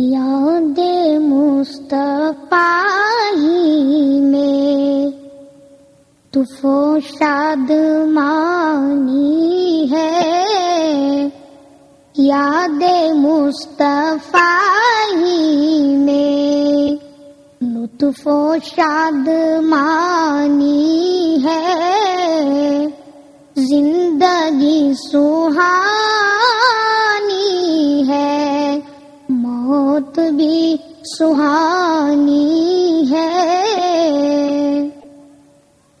یاد مصطفیٰ ہی میں تفو شاد مانی ہے۔ یاد مصطفیٰ ہی میں لطف و شاد مانی ہے۔ زندگی سہانی سہانی ہے۔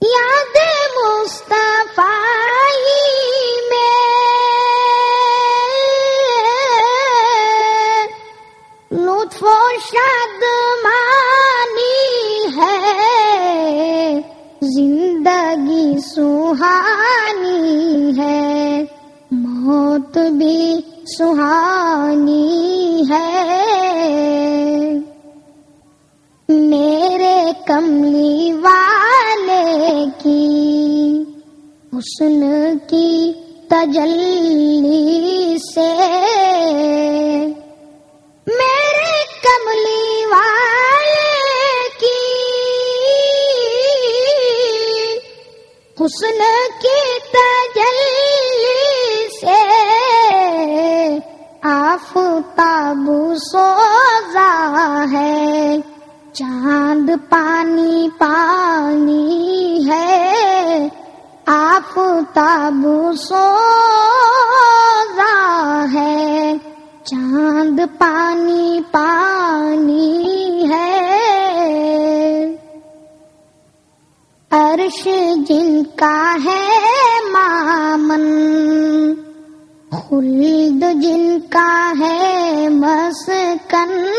یاد مصطفیٰ میں لطف و شاد مانی ہے۔ زندگی سہانی ہے۔ موت بھی سہانی ہے۔ کملی والے کی۔ حسن کی تجلی سے۔ میرے کملی والے کی۔ حسن کی تجلی سے۔ آفتاب سوزا ہے۔ چاند پانی پانی ہے آفتاب سوزا ہے۔ چاند پانی پانی ہے۔ عرش جن کا ہے مامن، خلد جن کا ہے مسکن۔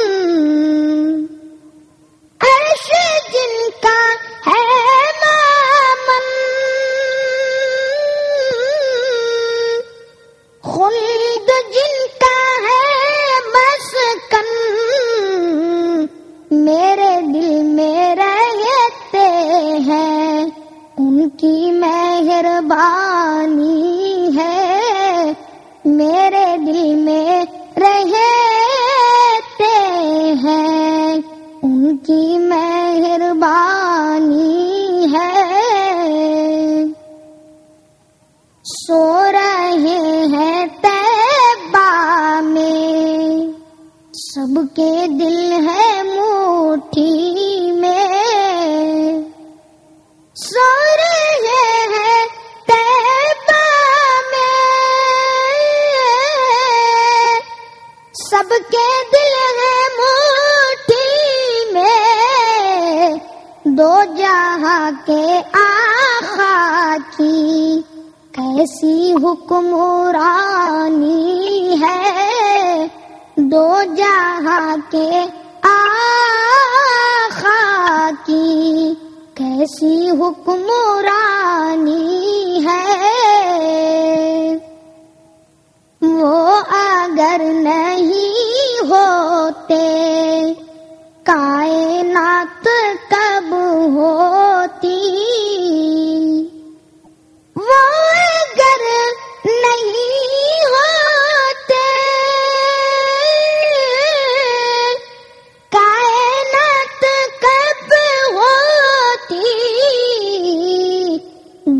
ان کی مہربانی ہے میرے دل میں رہتے ہیں۔ ان کی میں سب کے دل ہے موٹھی میں دو جہاں کے آخا کی کیسی حکمرانی ہے۔ دو جہاں کے آخا کی کیسی حکمرانی ہے۔ وہ اگر نہیں ہوتے، کائنات کب ہوتی؟ وہ اگر نہیں ہوتے، کائنات کب ہوتی؟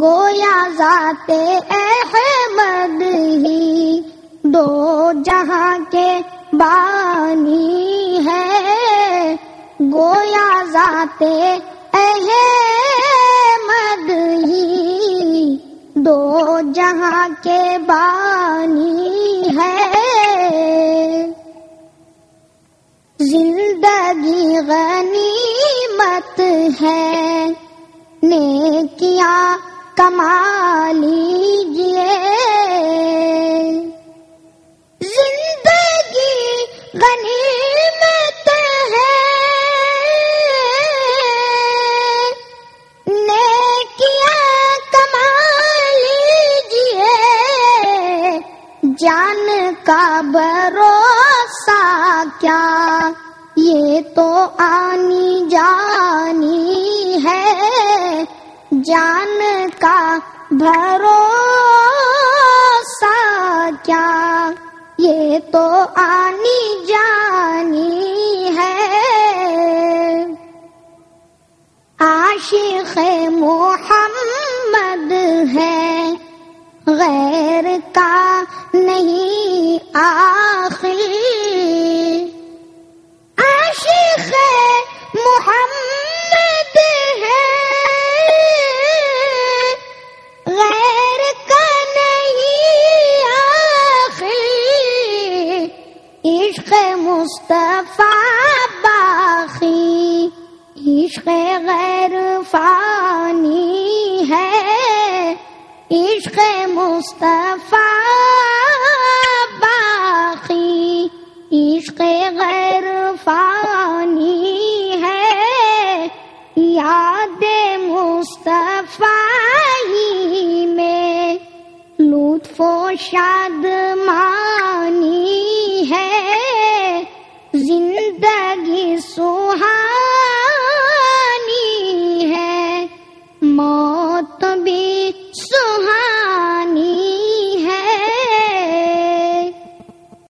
گویا ذات احمد ہی دو جہاں کے بانی ہے گویا ذات احمد ہی۔ دو جہاں کے بانی غنیمت ہے۔ نیکیاں کما لیجیے جان کا بھروسہ کیا؟ یہ تو آنی جانی ہے۔ جان کا بھروسہ کیا؟ یہ تو آنی جانی ہے۔ عاشق محمد ہے غیر عشق مصطفیٰ باقی، عشق غیر فانی ہے۔ عشق مصطفیٰ باقی، عشق غیر فانی ہے۔ یاد مصطفیٰ ہی میں لطف و شاد ماں